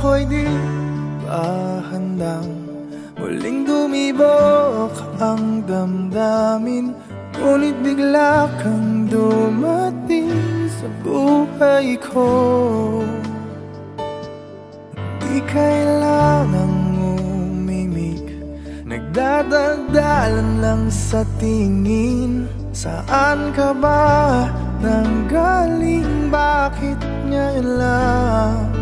Akala ko'y di pa handang Muling dumibok ang damdamin Ngunit bigla kang dumating sa buhay ko Di kailangang umimik Nagdadaldalan lang sa tingin Saan ka ba nanggaling? Bakit ngayon lang?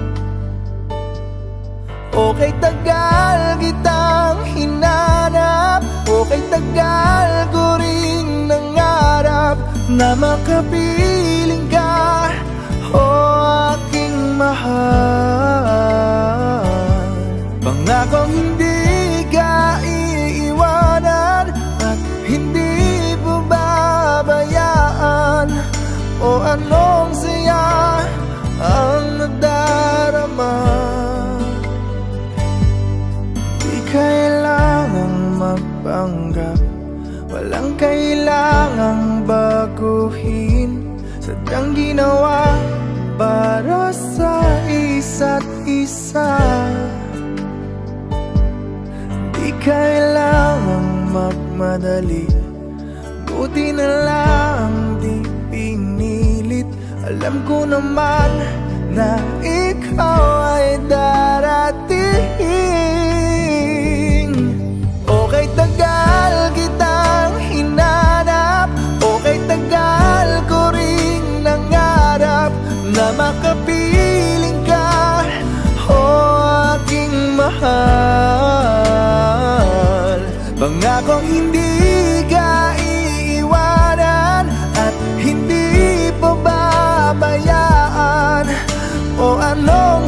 Okay tagal kitang hinanap Okay tagal ko ring nangarap Na makapiling ka O aking mahal. Pangakong hindi ka iiwanan At hindi mo babayaan. O anong siya ang nadarama kailangang magpanggap Walang kailangang baguhin. Sadyang ginawa para sa isa't isa. Di kailangang magmadali. Buti na lang di pinilit. Alam ko naman na ikaw ay darating tagal kitang hinanap Okay tagal ko ring nangarap Na makapiling ka O aking mahal. Pangakong hindi ka iiwanan At hindi po babayaan O anong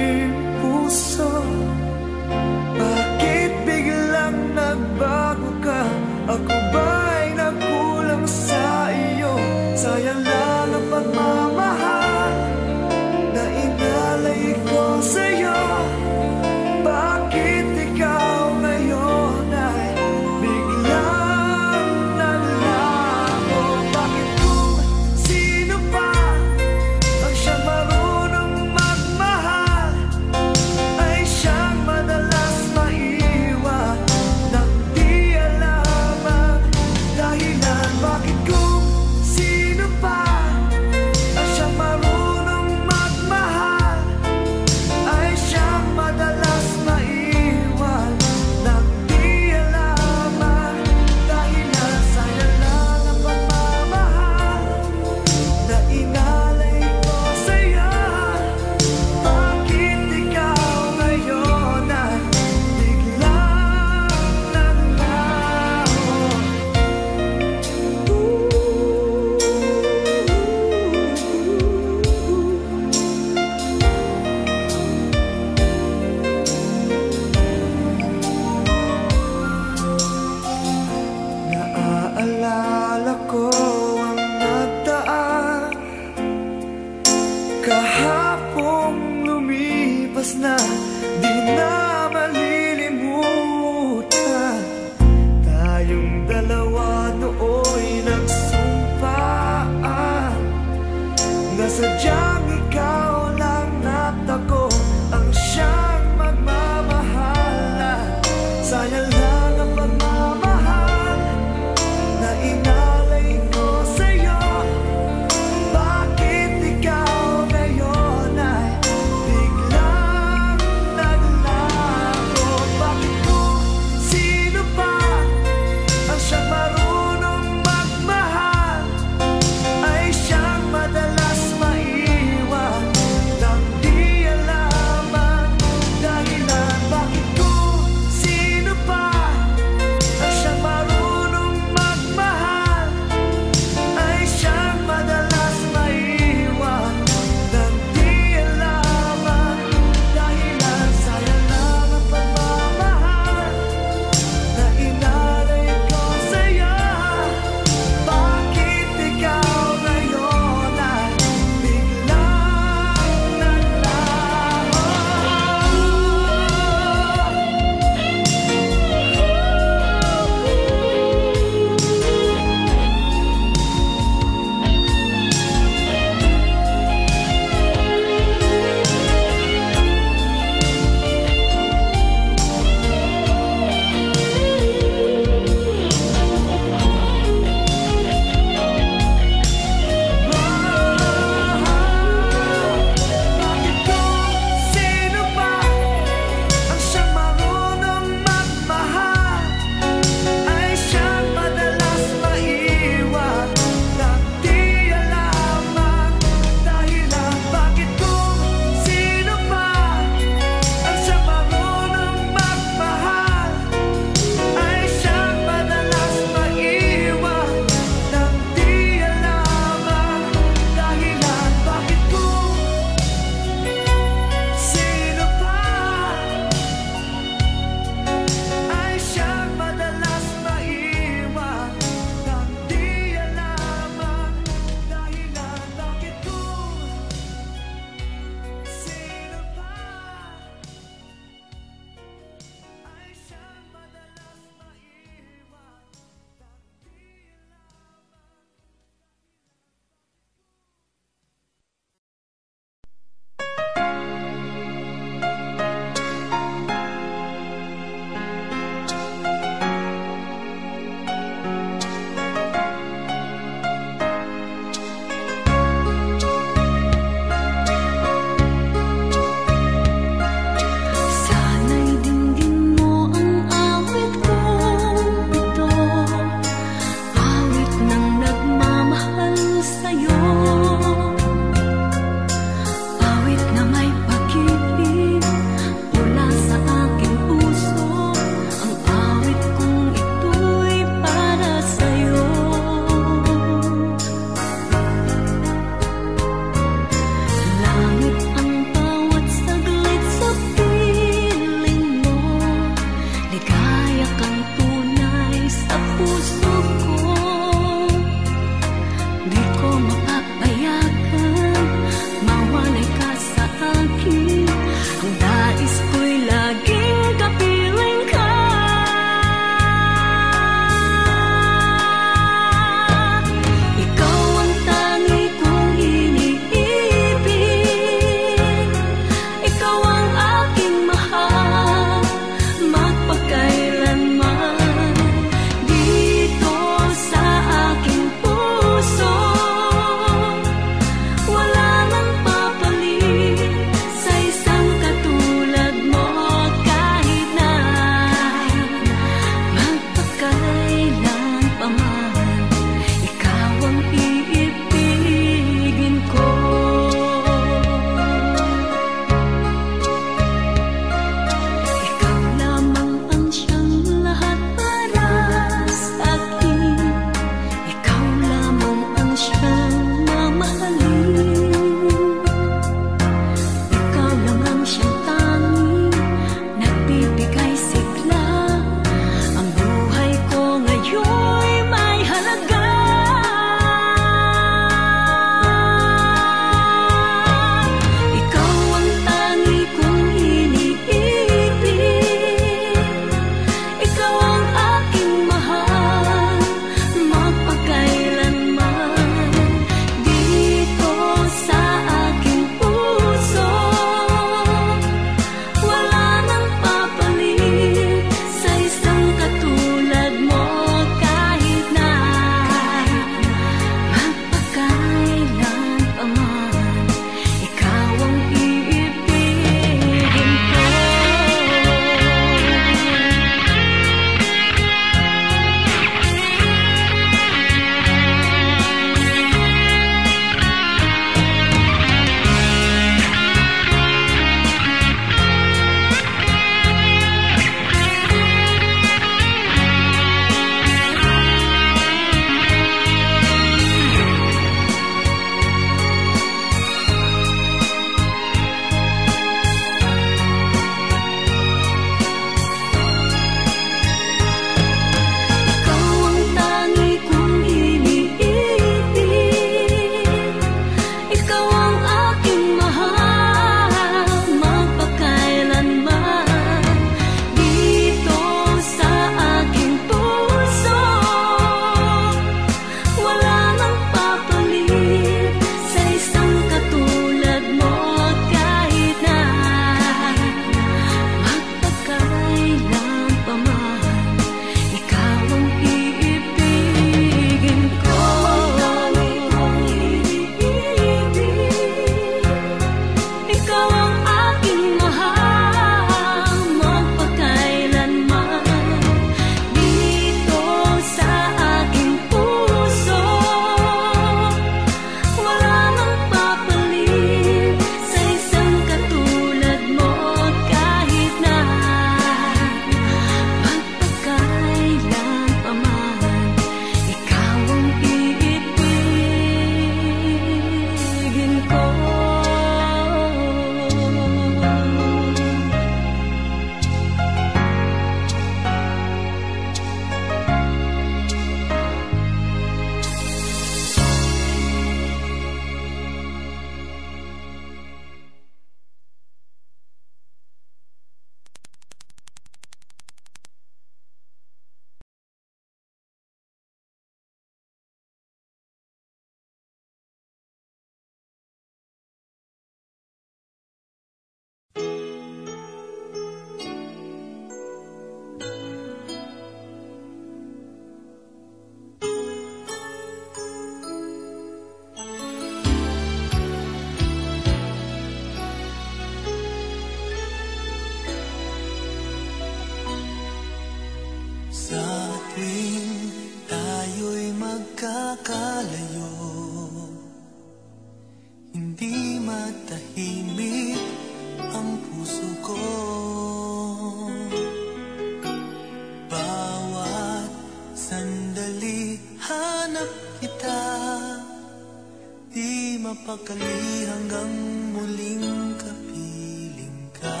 mapakali hanggang muling kapiling ka.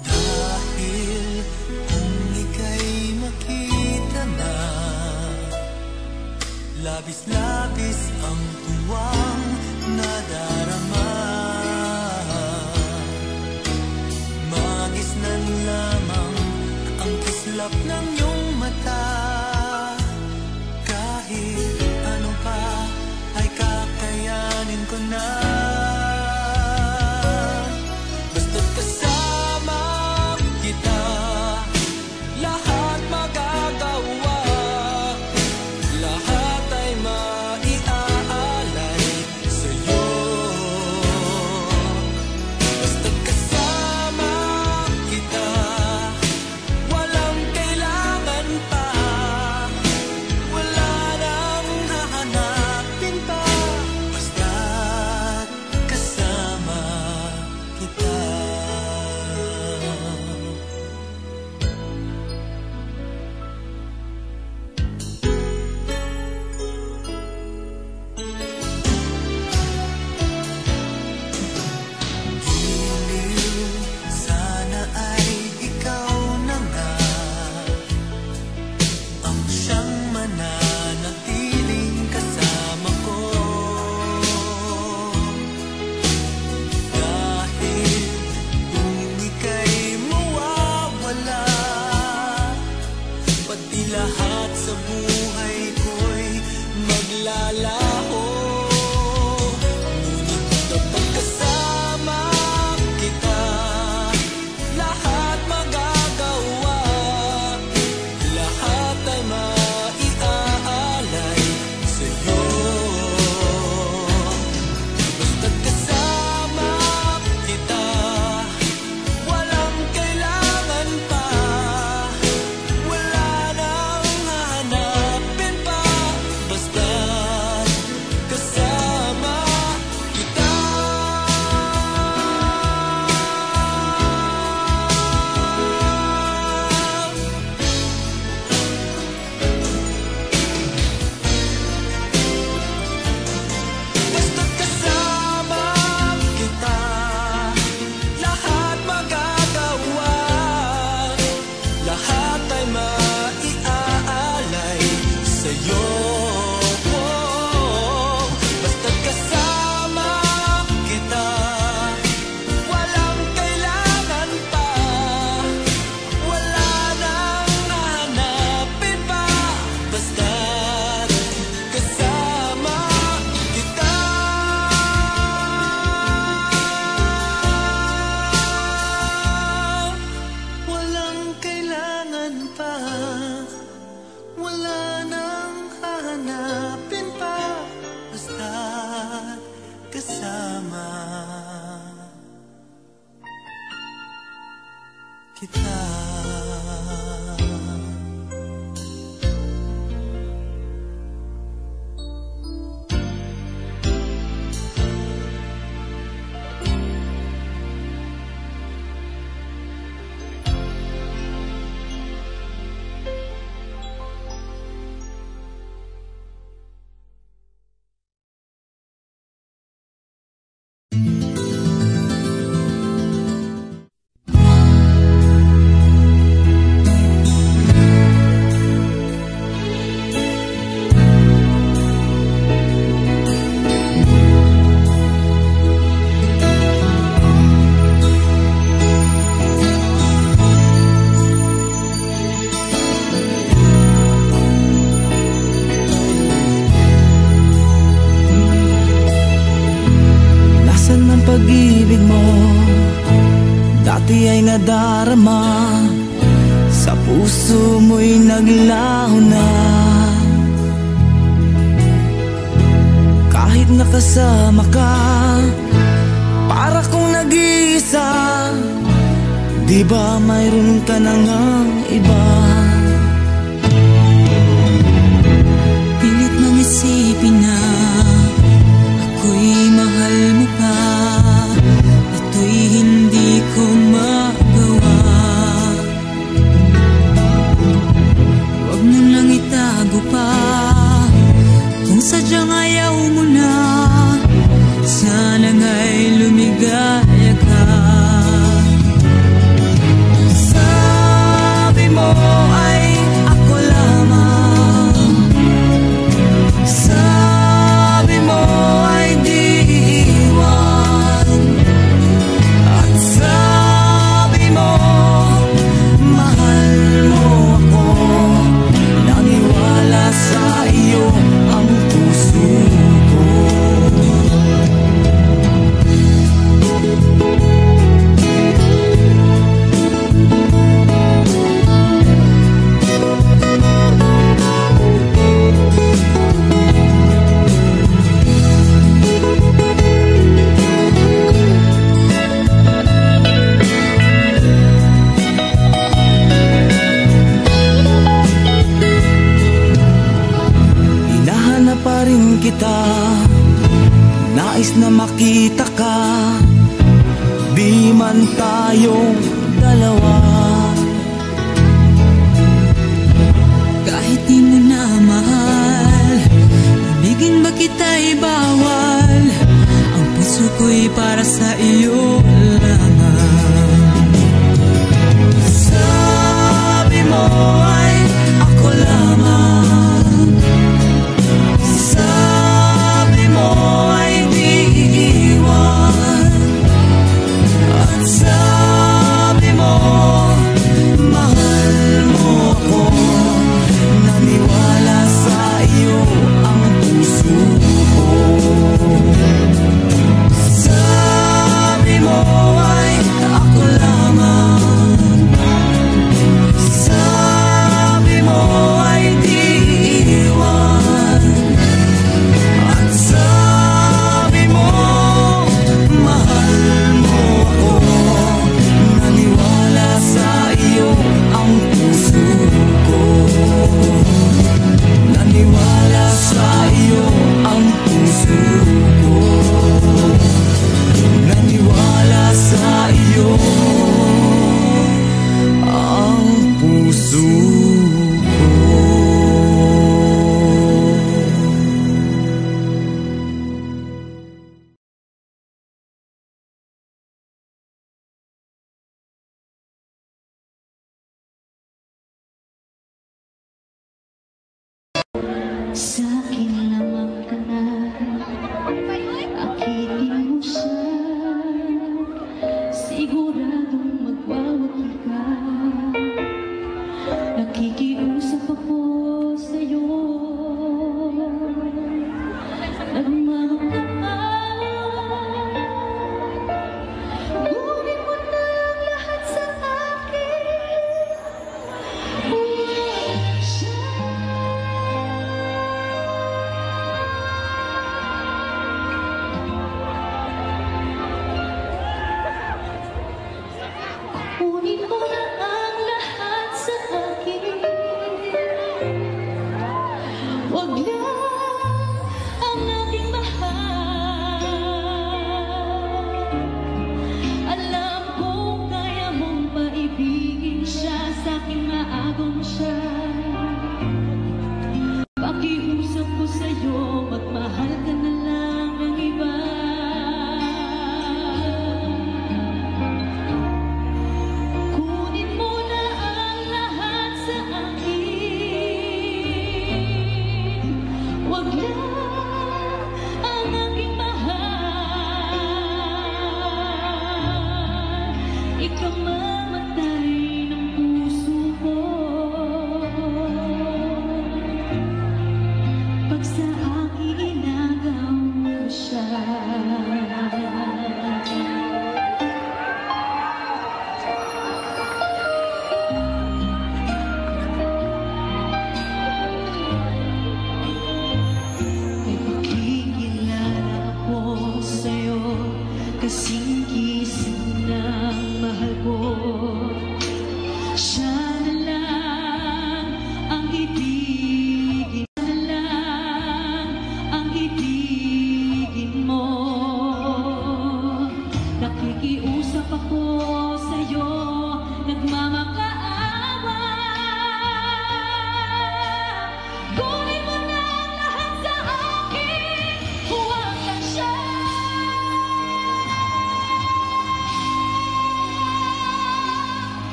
Dahil kung ika'y makita na Labis-labis ang tuwa. kasama ka Para kung nag-iisa Di ba mayroon ka na nga?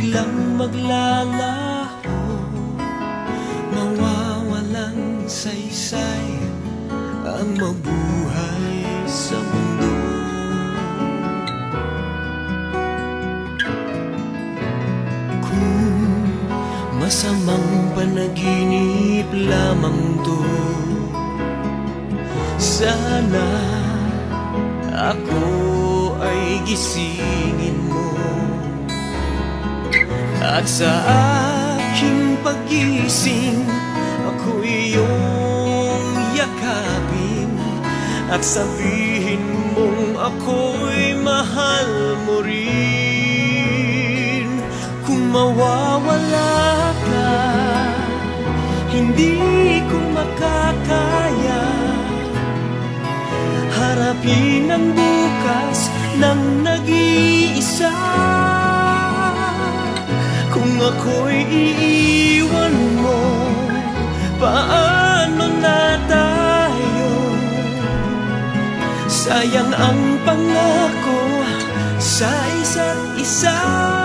biglang maglalaw At sa aking pagising Ako'y iyong yakapin. At sabihin mong ako'y mahal mo rin. Kung mawawala ka Hindi ko makakaya. Harapin ang bukas ng nag-iisa ako'y iiwan mo Paano na tayo? Sayang ang pangako sa isa't isa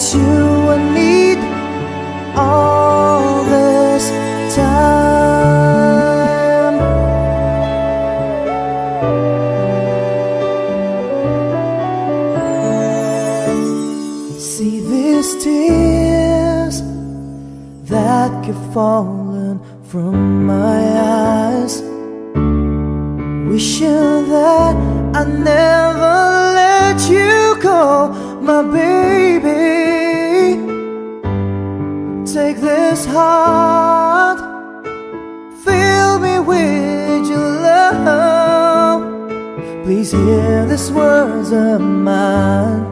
that you would need all this time. See these tears that keep falling from my eyes, wishing that I never let you go, my baby. heart. Fill me with your love. Please hear these words of mine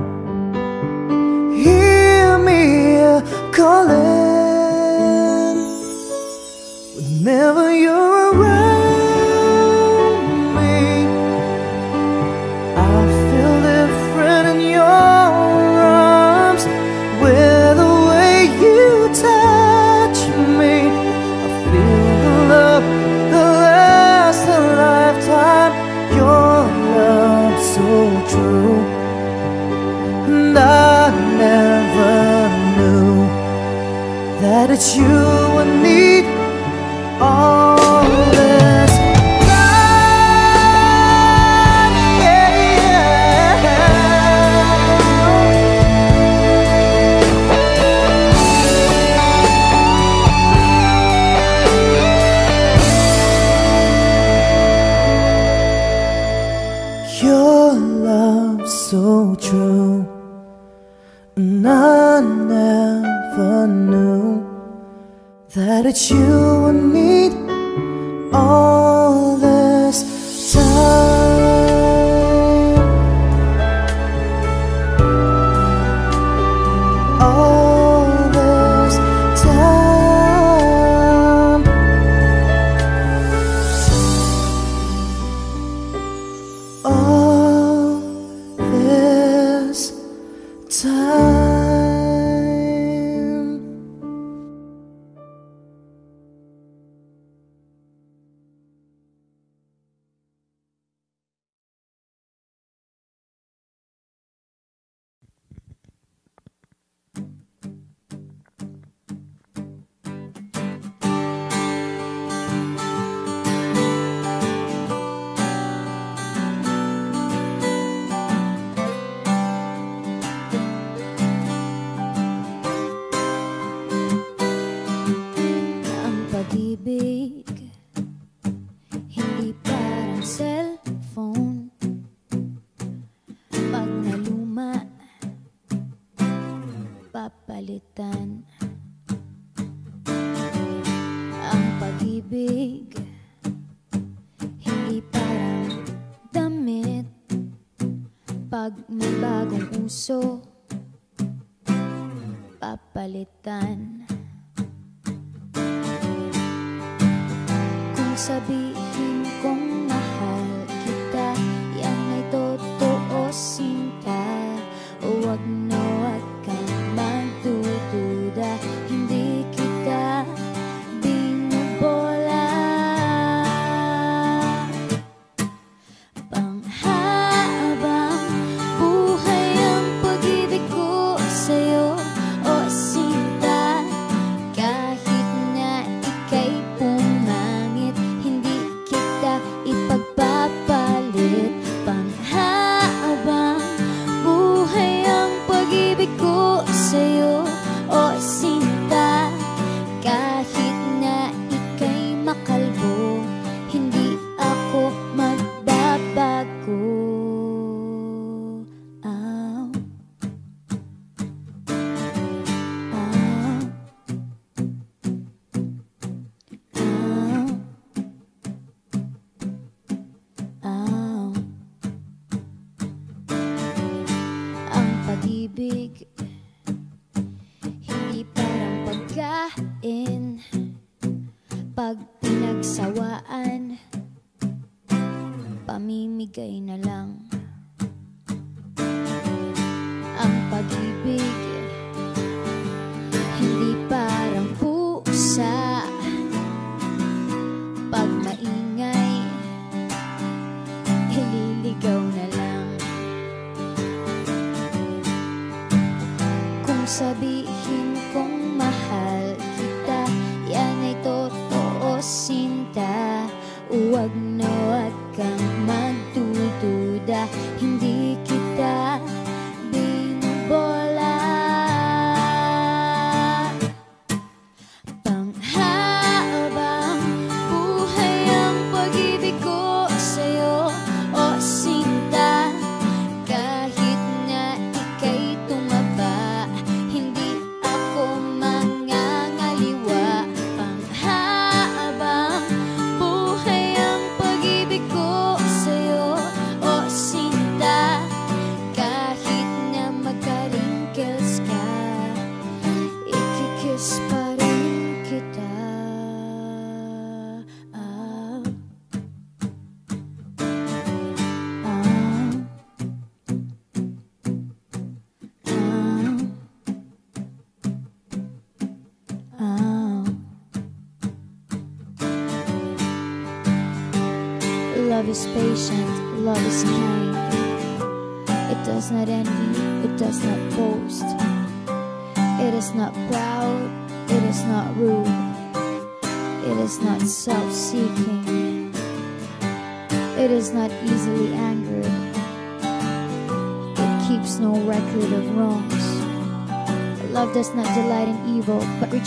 it's you. that it's you Pag may bagong uso. Papalitan. Kung sabihin sawaan. Pamimigay na lang.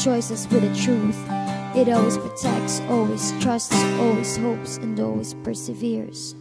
choices with the truth. It always protects, always trusts, always hopes, and always perseveres.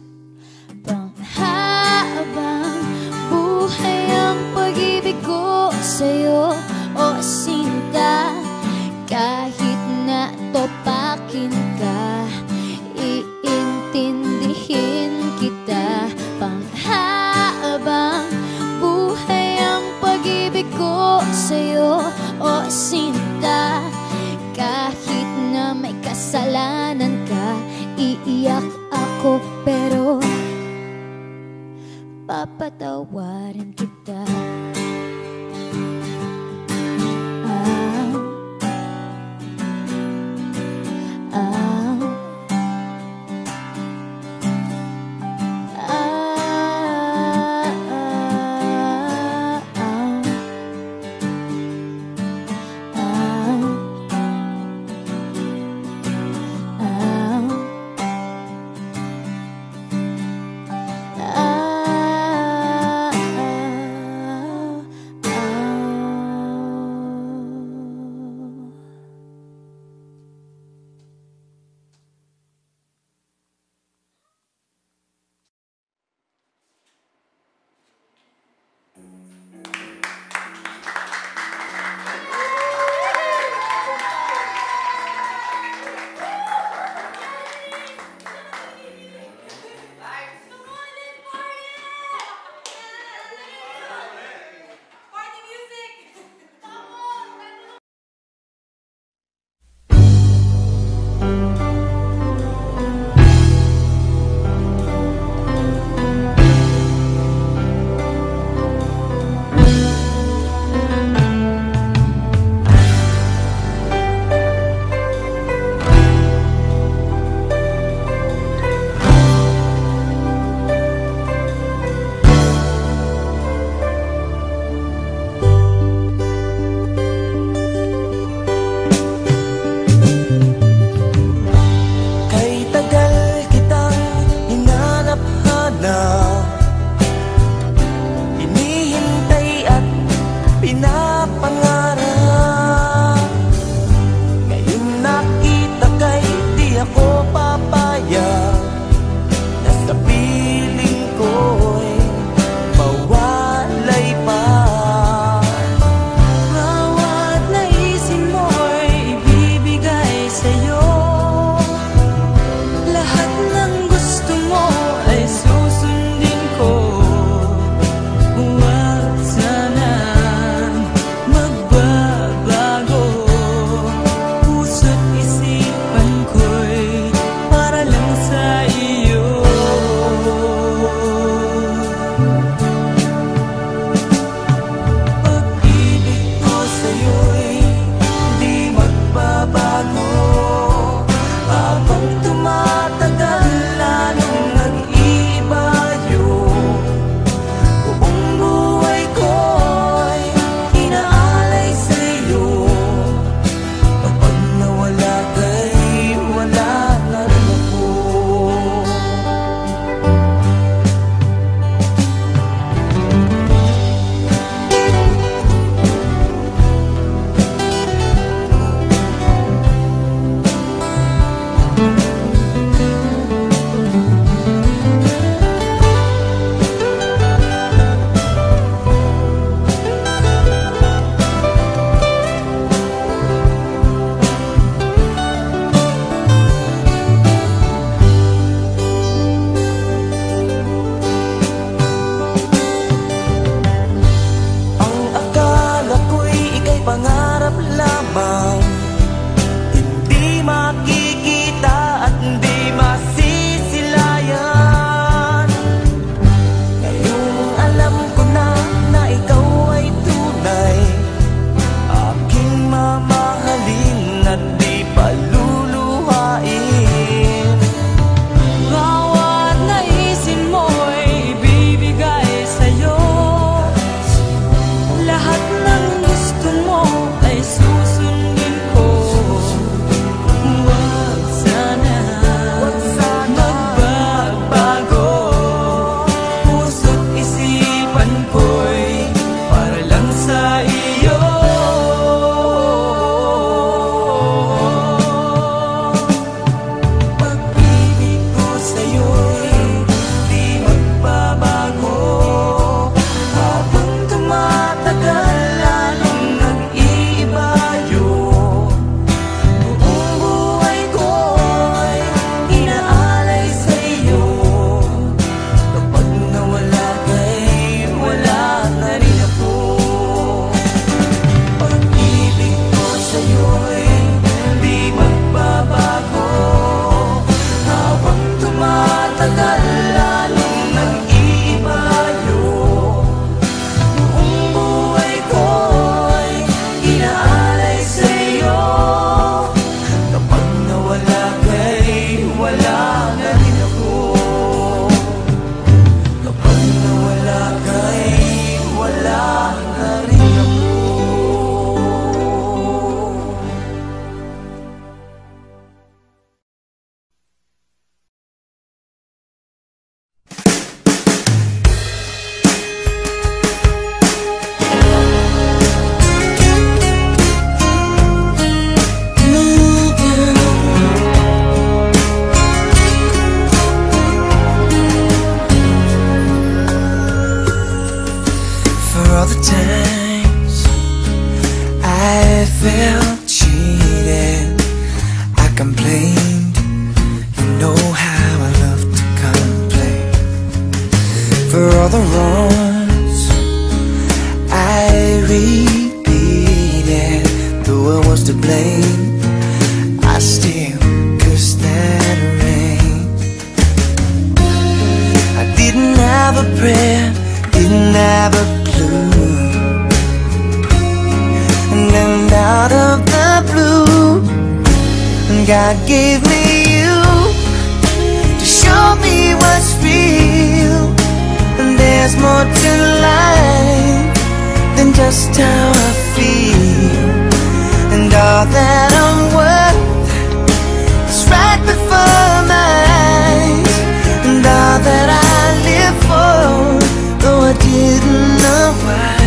Didn't know why.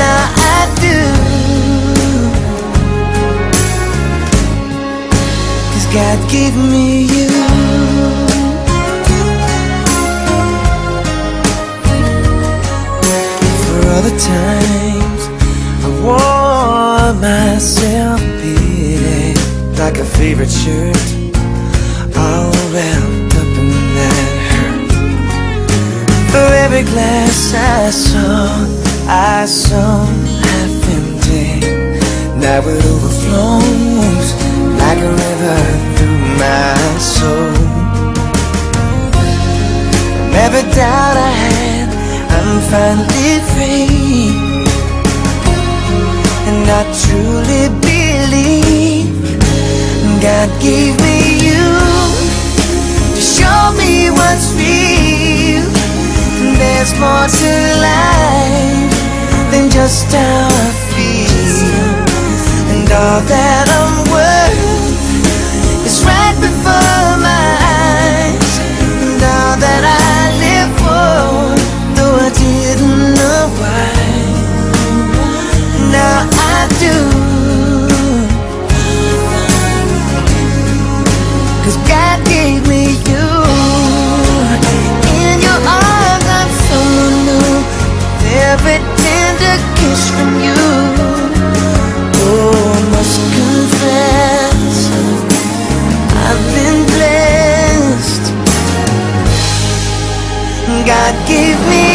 Now I do. Cause God gave me you. For other times, I wore myself beating like a favorite shirt, all wrapped every glass I saw, I saw half empty. Now it overflows like a river through my soul. From every doubt I had, I'm finally free. And I truly believe God gave me you to show me what's real. There's more to life than just how I feel. And all that I'm worth is right before my eyes. And all that I live for, though I didn't know why. Now I do. Every tender kiss from you. Oh, I must confess, I've been blessed. God gave me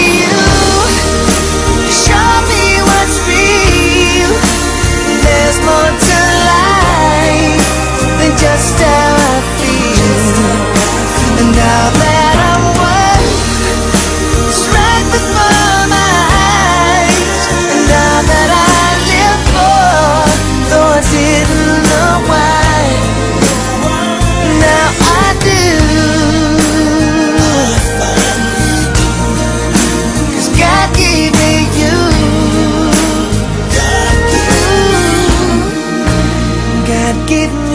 give me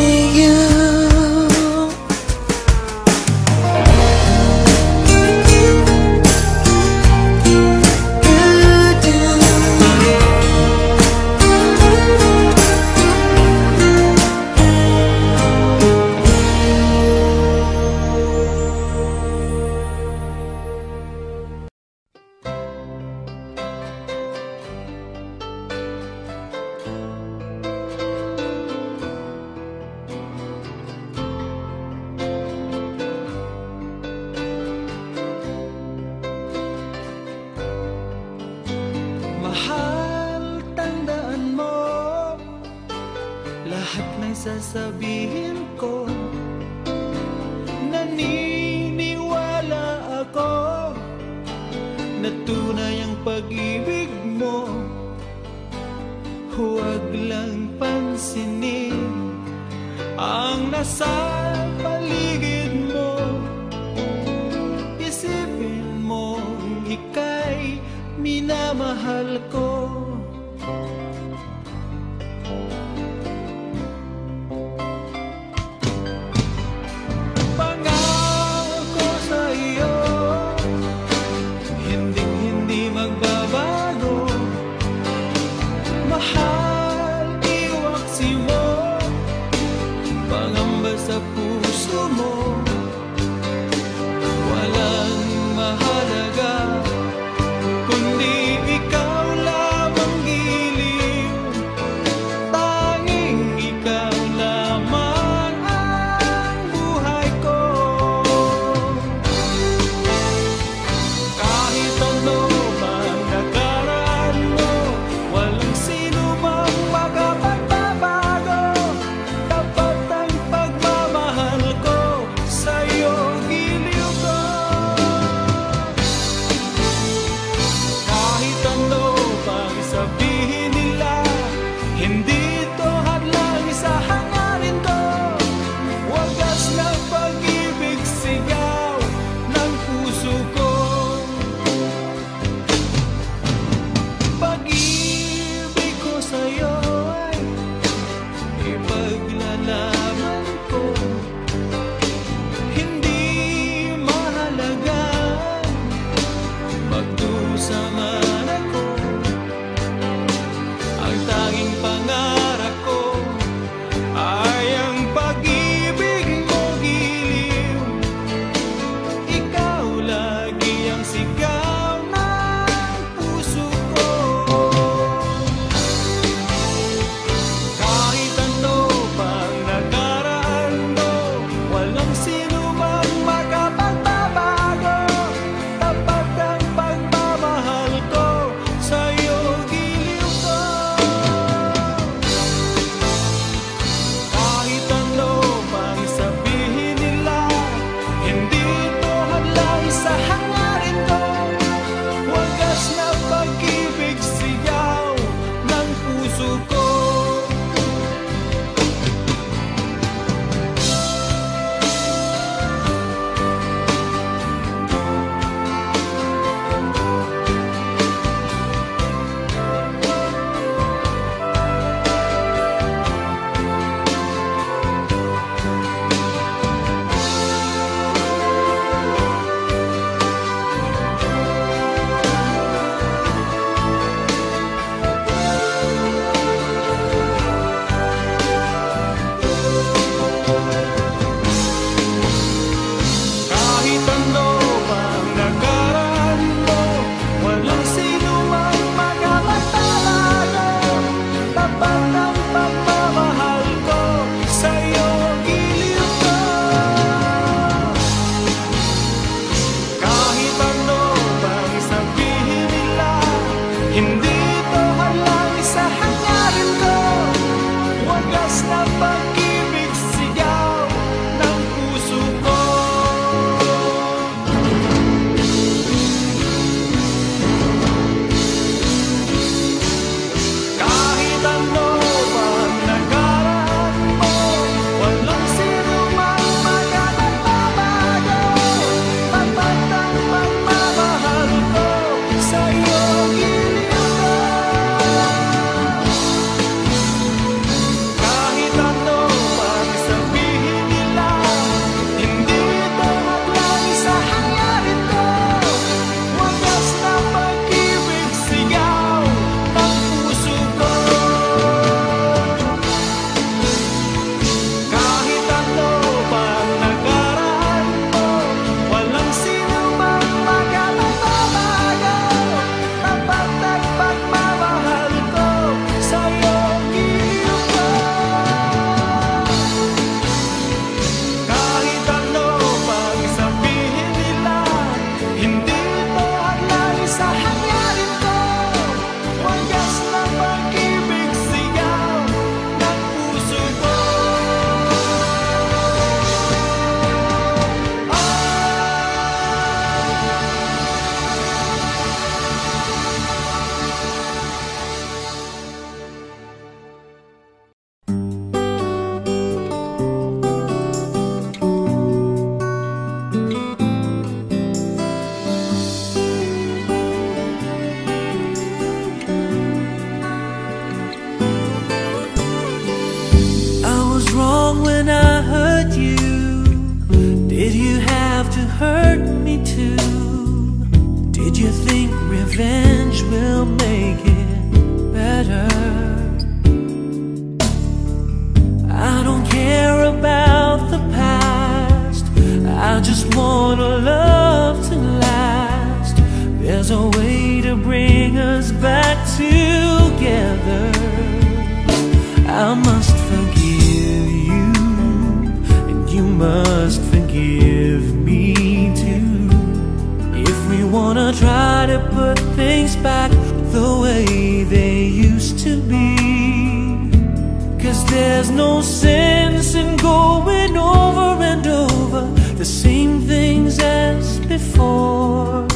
the same things as before.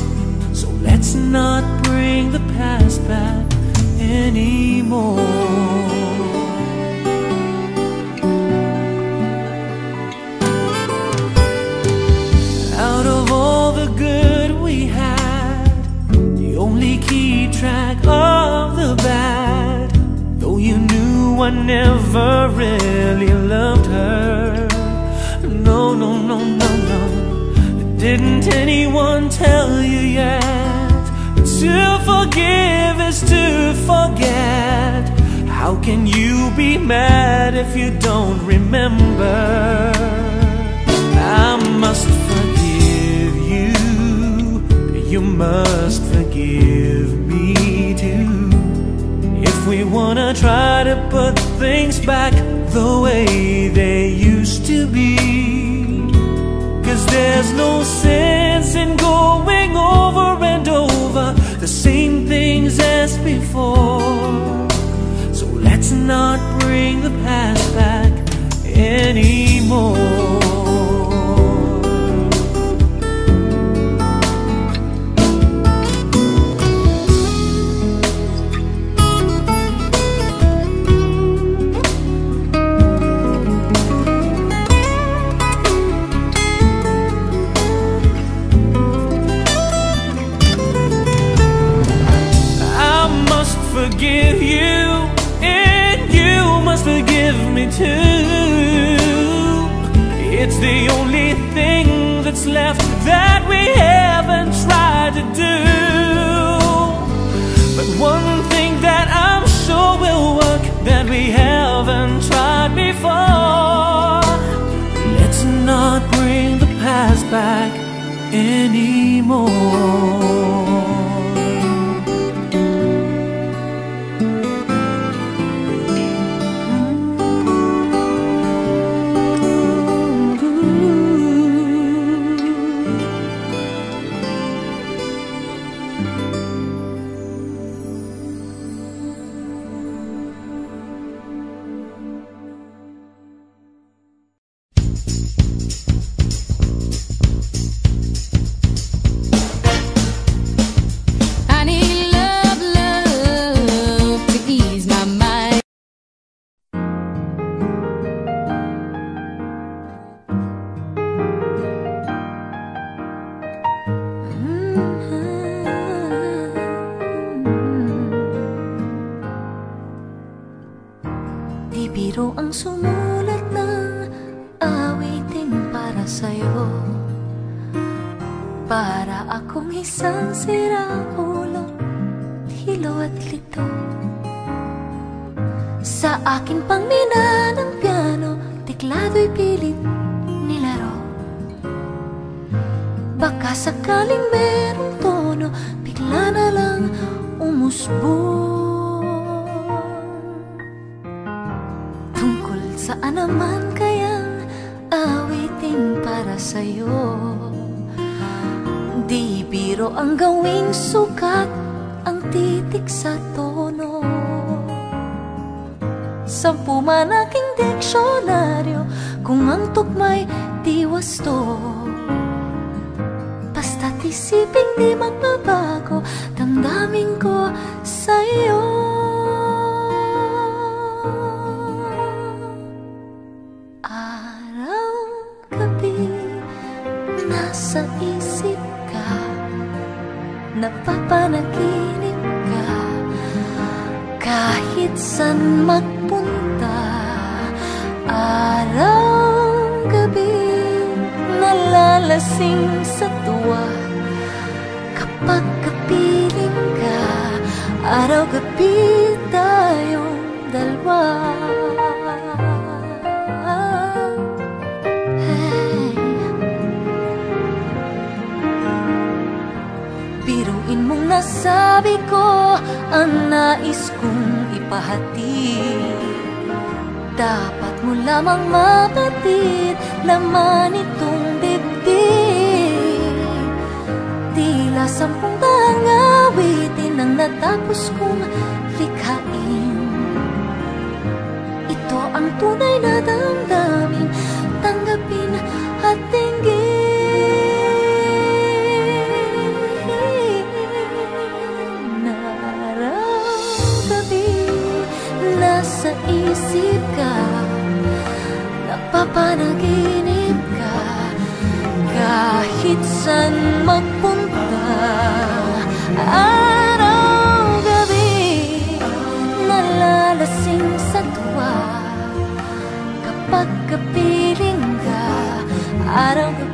So let's not bring the past back anymore. Out of all the good we had, you only keep track of the bad. Though you knew I never really. Didn't anyone tell you yet? To forgive is to forget. How can you be mad if you don't remember? I must forgive you. You must forgive me too. If we wanna try to put things back the way they used to be. There's no sense in going over and over the same things as before. So let's not bring the past back anymore. lamang makatid Laman itong dibdib. Tila sampung daang awitin Ang natapos kong likhain. Ito ang tunay na damdamin Tanggapin at tinggin. Sa isip ka panaginip ka Kahit san magpunta. Araw, gabi Nalalasing sa tuwa. Kapag kapiling ka Araw, gabi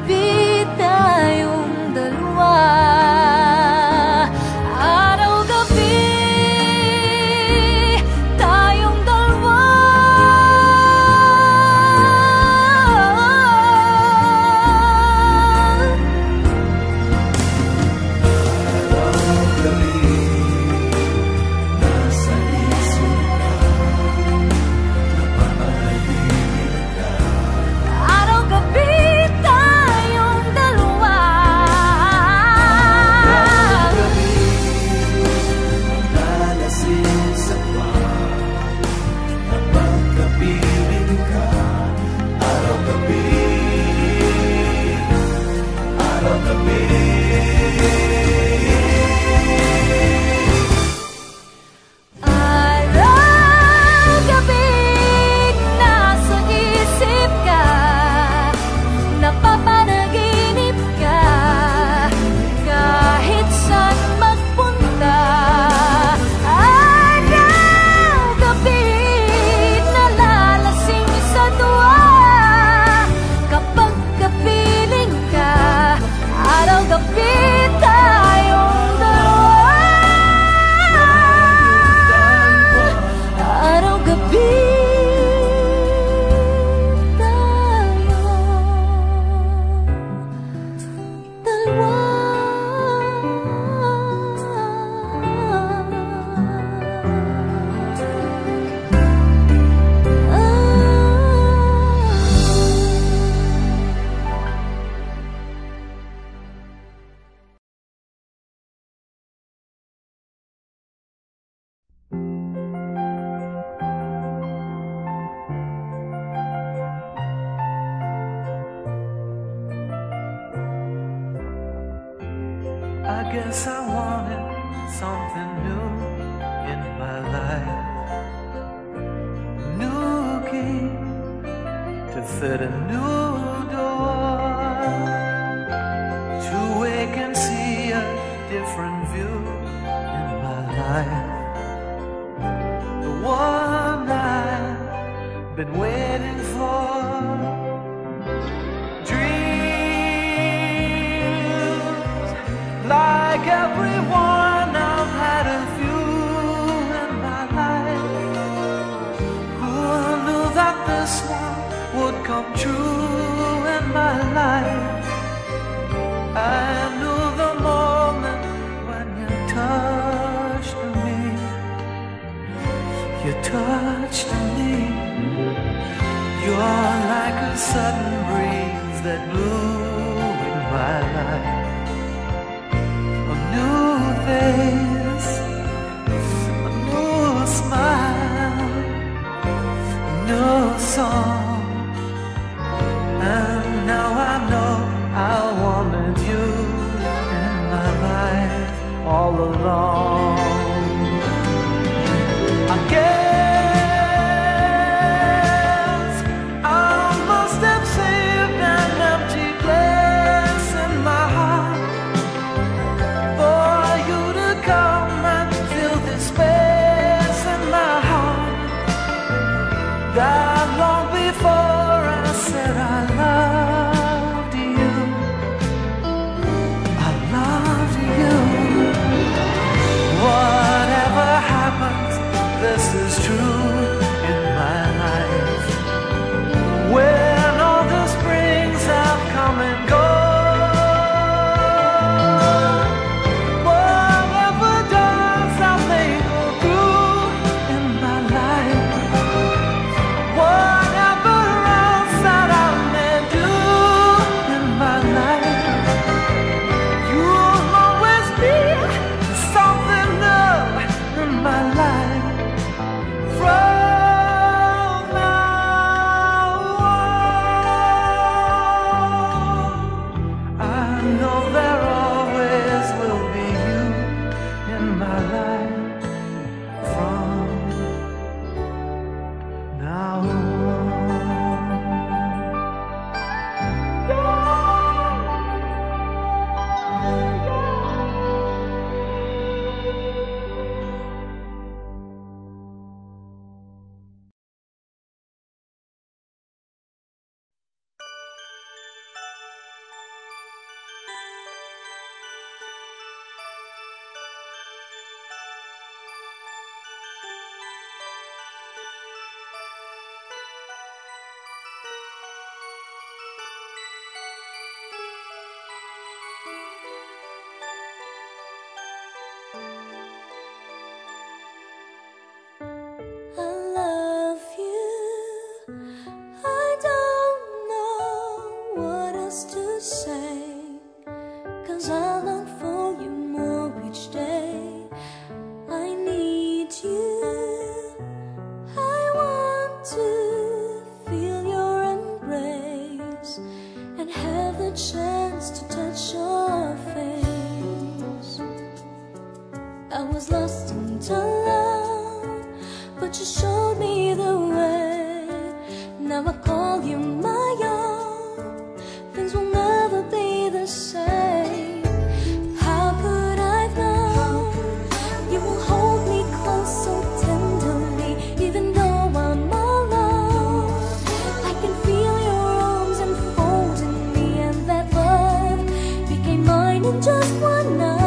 等着我呢。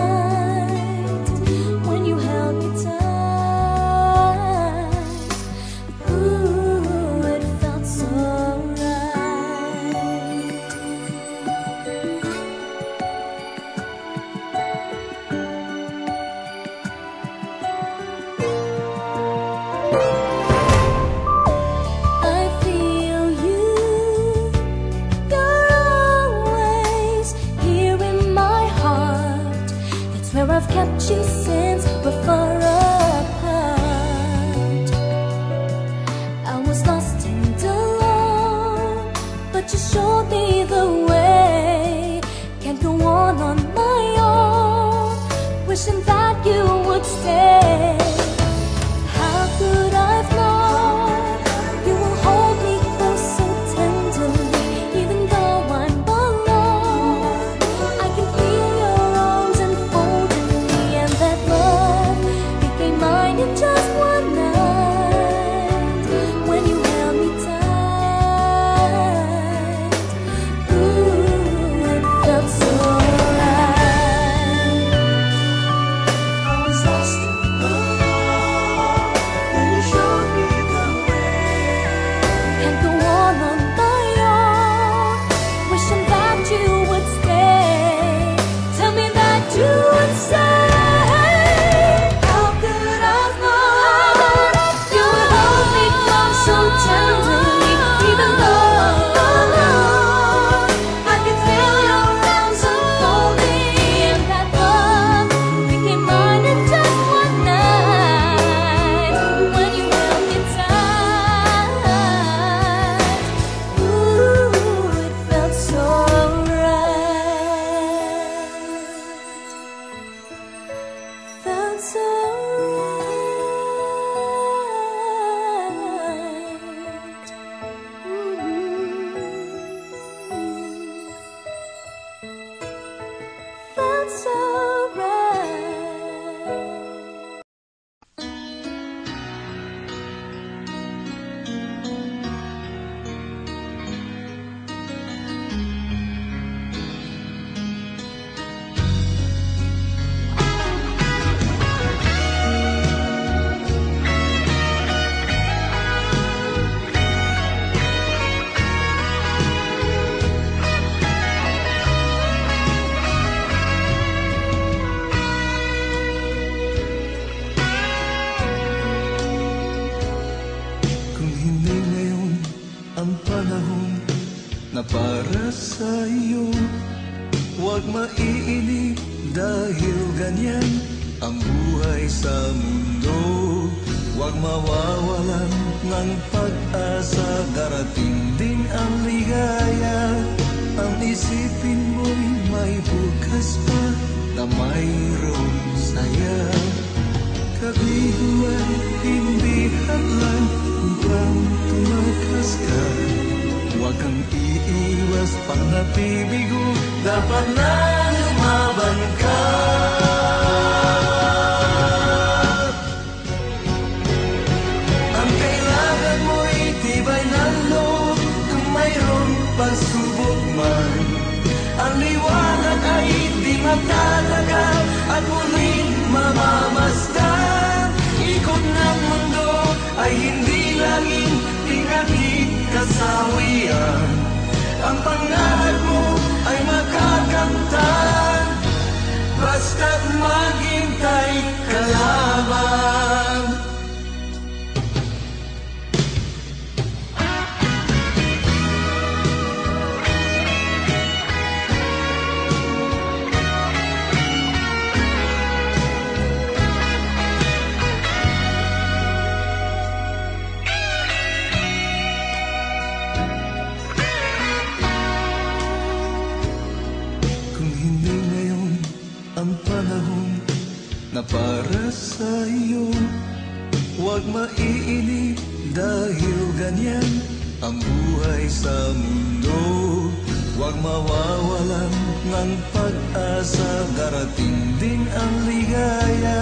ang pag-asa Darating din ang ligaya.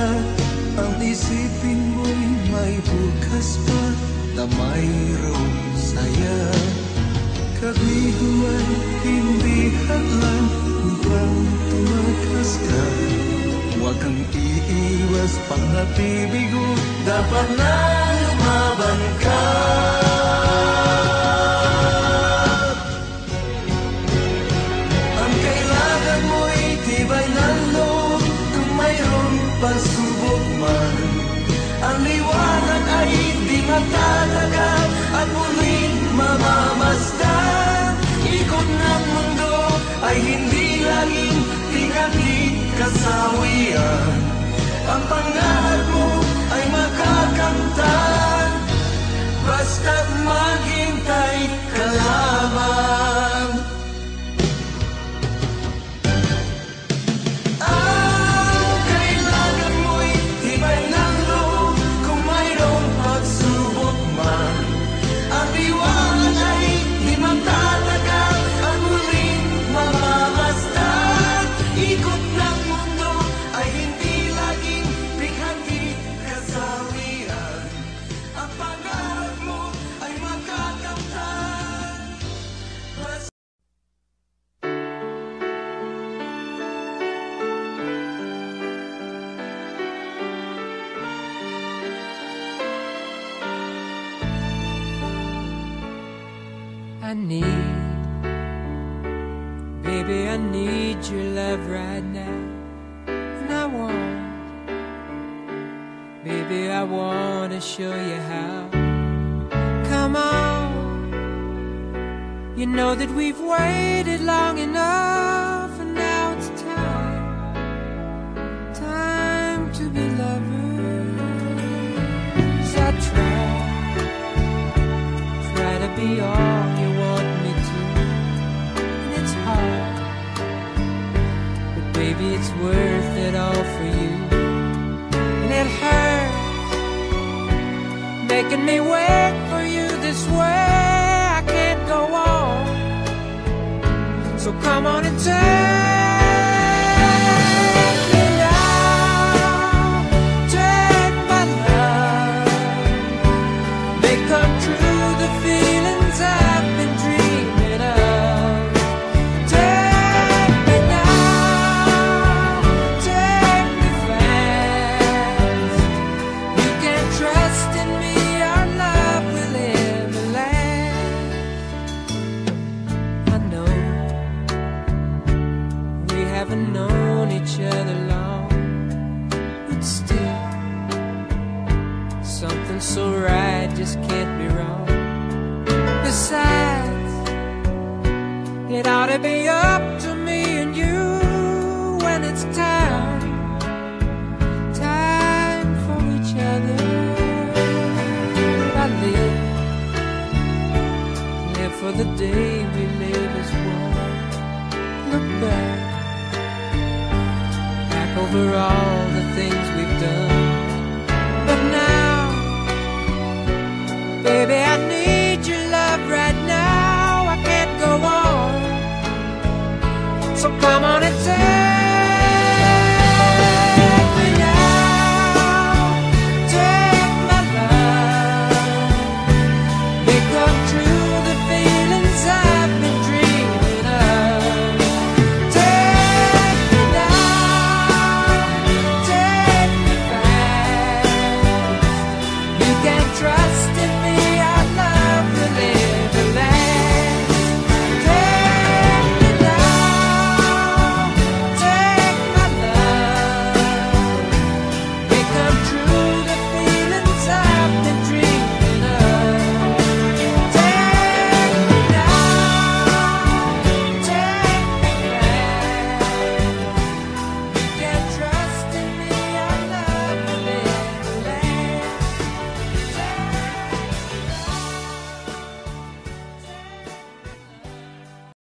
Ang isipin mo'y may bukas pa Na mayroong saya. Kabiguan, hindi hadlang Upang tumakas ka. Huwag kang iiwas pang napibigo Dapat na lumaban ka. magtatagap at muling mamamasdan. Ikot ng mundo ay hindi laging tinatid kasawian. Ang pangarap mo ay makakamtan Basta't maghintay ka lamang. making me wait for you this way. I can't go on. So come on and tell.